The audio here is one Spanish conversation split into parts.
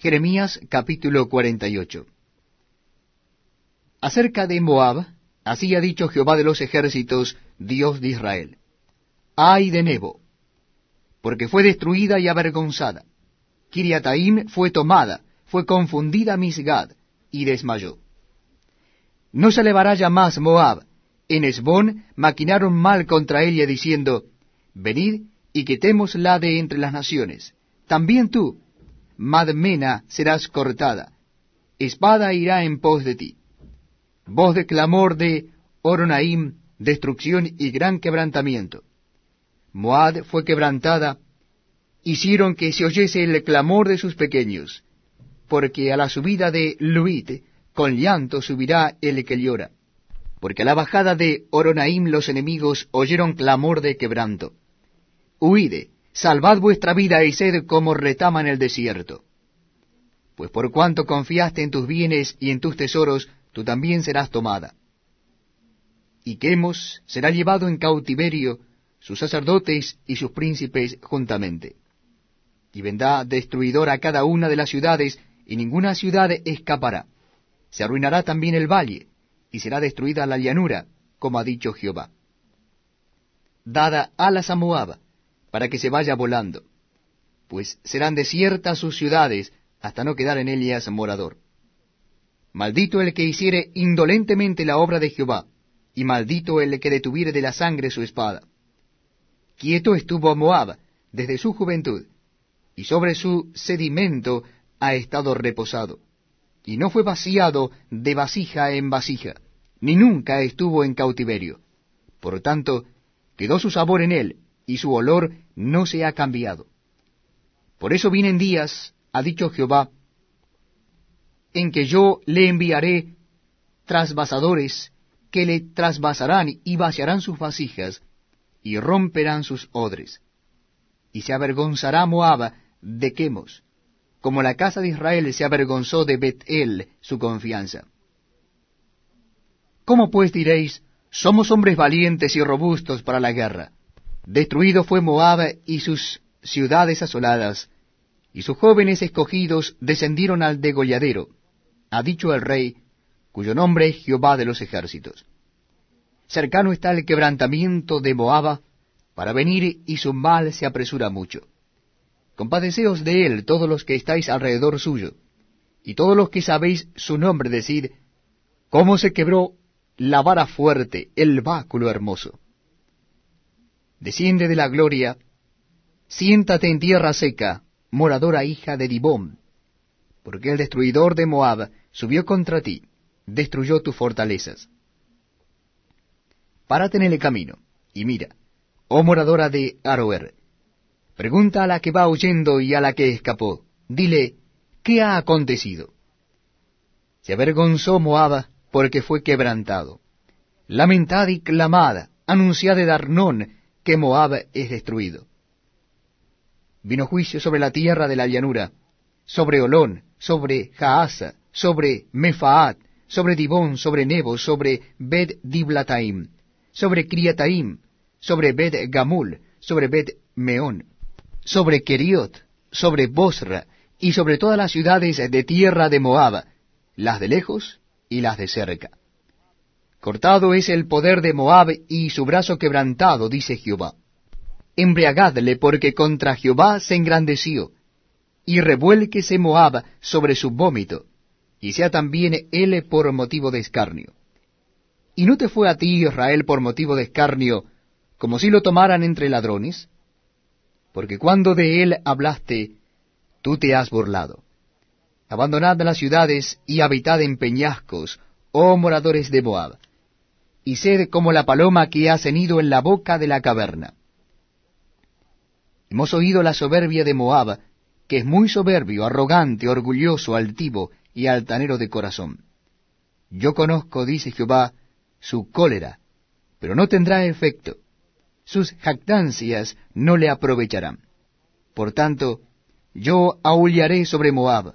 Jeremías capítulo 48 Acerca de Moab, así ha dicho Jehová de los ejércitos, Dios de Israel. Ay de Nebo, porque fue destruida y avergonzada. Kiriataim fue tomada, fue confundida Misgad, y desmayó. No se elevará ya más Moab. En Esbón maquinaron mal contra ella, diciendo, Venid y quitémosla de entre las naciones. También tú, Madmena, serás cortada. Espada irá en pos de ti. Voz de clamor de Oronaim, destrucción y gran quebrantamiento. Moab fue quebrantada, hicieron que se oyese el clamor de sus pequeños, porque a la subida de Luit, con llanto subirá el que llora, porque a la bajada de Oronaim los enemigos oyeron clamor de quebranto. Huide, salvad vuestra vida y sed como retama en el desierto. Pues por cuanto confiaste en tus bienes y en tus tesoros, tú también serás tomada. Y Quemos será llevado en cautiverio, sus sacerdotes y sus príncipes juntamente. Y vendrá destruidor a cada una de las ciudades, y ninguna ciudad escapará. Se arruinará también el valle, y será destruida la llanura, como ha dicho Jehová. Dada alas a Moab, para que se vaya volando, pues serán desiertas sus ciudades, hasta no quedar en ellas morador. Maldito el que hiciere indolentemente la obra de Jehová, y maldito el que detuviere de la sangre su espada. Quieto estuvo Moab desde su juventud, y sobre su sedimento ha estado reposado, y no fue vaciado de vasija en vasija, ni nunca estuvo en cautiverio. Por tanto, quedó su sabor en él, y su olor no se ha cambiado. Por eso vienen días, ha dicho Jehová, en que yo le enviaré trasvasadores que le trasvasarán y vaciarán sus vasijas, y romperán sus odres. Y se avergonzará Moab de Quemos, como la casa de Israel se avergonzó de Bet-El, su confianza. ¿Cómo pues diréis, somos hombres valientes y robustos para la guerra? Destruido fue Moab y sus ciudades asoladas, y sus jóvenes escogidos descendieron al degolladero, ha dicho el rey, cuyo nombre es Jehová de los ejércitos. Cercano está el quebrantamiento de Moab, para venir y su mal se apresura mucho. Compadeceos de él todos los que estáis alrededor suyo, y todos los que sabéis su nombre decid, cómo se quebró la vara fuerte, el báculo hermoso. Desciende de la gloria, siéntate en tierra seca, moradora hija de Dibón, porque el destruidor de Moab subió contra ti, destruyó tus fortalezas. Párate en el camino, y mira, oh moradora de Aroer, pregunta a la que va huyendo y a la que escapó, dile, ¿qué ha acontecido? Se avergonzó Moab porque fue quebrantado. Lamentad y clamad, anunciad de Darnón que Moab es destruido. Vino juicio sobre la tierra de la llanura, sobre Olón, sobre Jaasa, sobre Mefaat, sobre Dibón, sobre Nebo, sobre Bet Diblataim, sobre Criataim, sobre Bet Gamul, sobre Bet Meón, sobre Keriot, sobre Bosra, y sobre todas las ciudades de tierra de Moab, las de lejos y las de cerca. Cortado es el poder de Moab y su brazo quebrantado, dice Jehová. Embriagadle porque contra Jehová se engrandeció, y revuélquese Moab sobre su vómito, y sea también él por motivo de escarnio. ¿Y no te fue a ti, Israel, por motivo de escarnio, como si lo tomaran entre ladrones? Porque cuando de él hablaste, tú te has burlado. Abandonad las ciudades y habitad en peñascos, oh moradores de Moab, y sed como la paloma que ha cenido en la boca de la caverna. Hemos oído la soberbia de Moab, que es muy soberbio, arrogante, orgulloso, altivo, y altanero de corazón. Yo conozco, dice Jehová, su cólera, pero no tendrá efecto. Sus jactancias no le aprovecharán. Por tanto, yo aullaré sobre Moab,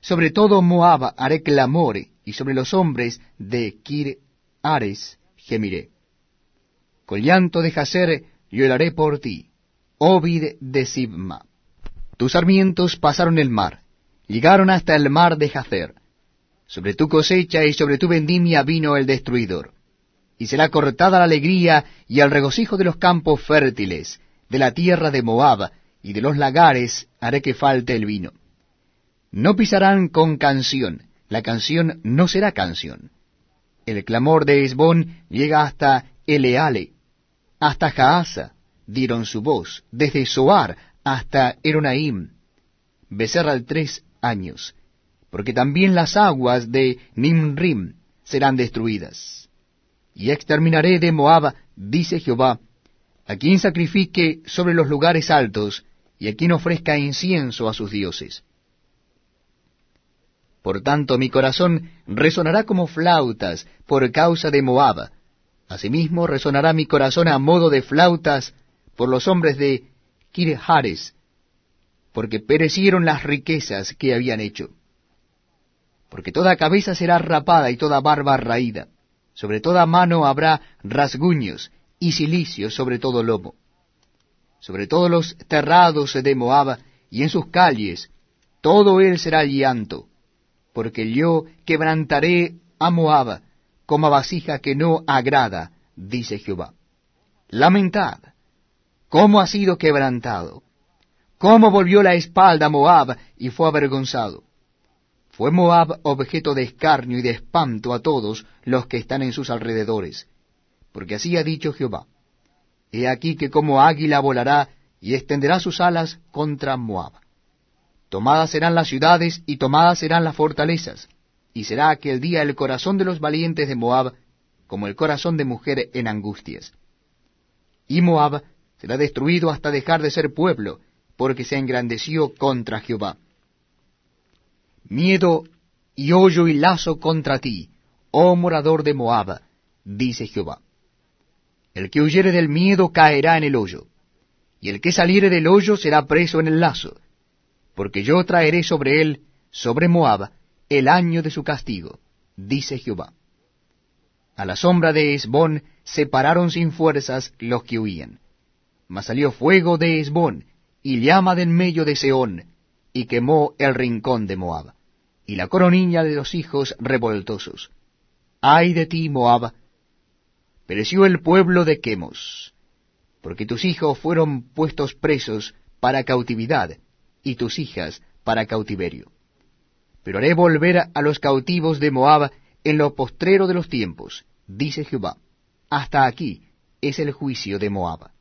sobre todo Moab haré clamor, y sobre los hombres de Kir Ares gemiré. Con llanto de Jacer lloraré por ti, Ovid de Sibma. Tus sarmientos pasaron el mar, llegaron hasta el mar de Jacer. Sobre tu cosecha y sobre tu vendimia vino el destruidor. Y será cortada la alegría y el regocijo de los campos fértiles, de la tierra de Moab, y de los lagares haré que falte el vino. No pisarán con canción, la canción no será canción. El clamor de Esbón llega hasta Eleale, hasta Jaasa, dieron su voz, desde Soar hasta Eronaim, becerra tres años, porque también las aguas de Nimrim serán destruidas. Y exterminaré de Moab, dice Jehová, a quien sacrifique sobre los lugares altos, y a quien ofrezca incienso a sus dioses. Por tanto mi corazón resonará como flautas por causa de Moab. Asimismo resonará mi corazón a modo de flautas por los hombres de Kirhares, porque perecieron las riquezas que habían hecho. Porque toda cabeza será rapada y toda barba raída, sobre toda mano habrá rasguños y cilicios sobre todo lomo. Sobre todos los terrados de Moab y en sus calles, todo él será llanto, porque yo quebrantaré a Moab como vasija que no agrada, dice Jehová. Lamentad, cómo ha sido quebrantado, cómo volvió la espalda Moab y fue avergonzado. Fue Moab objeto de escarnio y de espanto a todos los que están en sus alrededores, porque así ha dicho Jehová. He aquí que como águila volará y extenderá sus alas contra Moab. Tomadas serán las ciudades y tomadas serán las fortalezas, y será aquel día el corazón de los valientes de Moab como el corazón de mujer en angustias. Y Moab será destruido hasta dejar de ser pueblo, porque se engrandeció contra Jehová. Miedo y hoyo y lazo contra ti, oh morador de Moab, dice Jehová. El que huyere del miedo caerá en el hoyo, y el que saliere del hoyo será preso en el lazo, porque yo traeré sobre él, sobre Moab, el año de su castigo, dice Jehová. A la sombra de Esbón se pararon sin fuerzas los que huían. Mas salió fuego de Esbón, y llama de en medio de Seón, y quemó el rincón de Moab, y la coronilla de los hijos revoltosos. Ay de ti, Moab, pereció el pueblo de Quemos, porque tus hijos fueron puestos presos para cautividad, y tus hijas para cautiverio. Pero haré volver a los cautivos de Moab en lo postrero de los tiempos, dice Jehová. Hasta aquí es el juicio de Moab.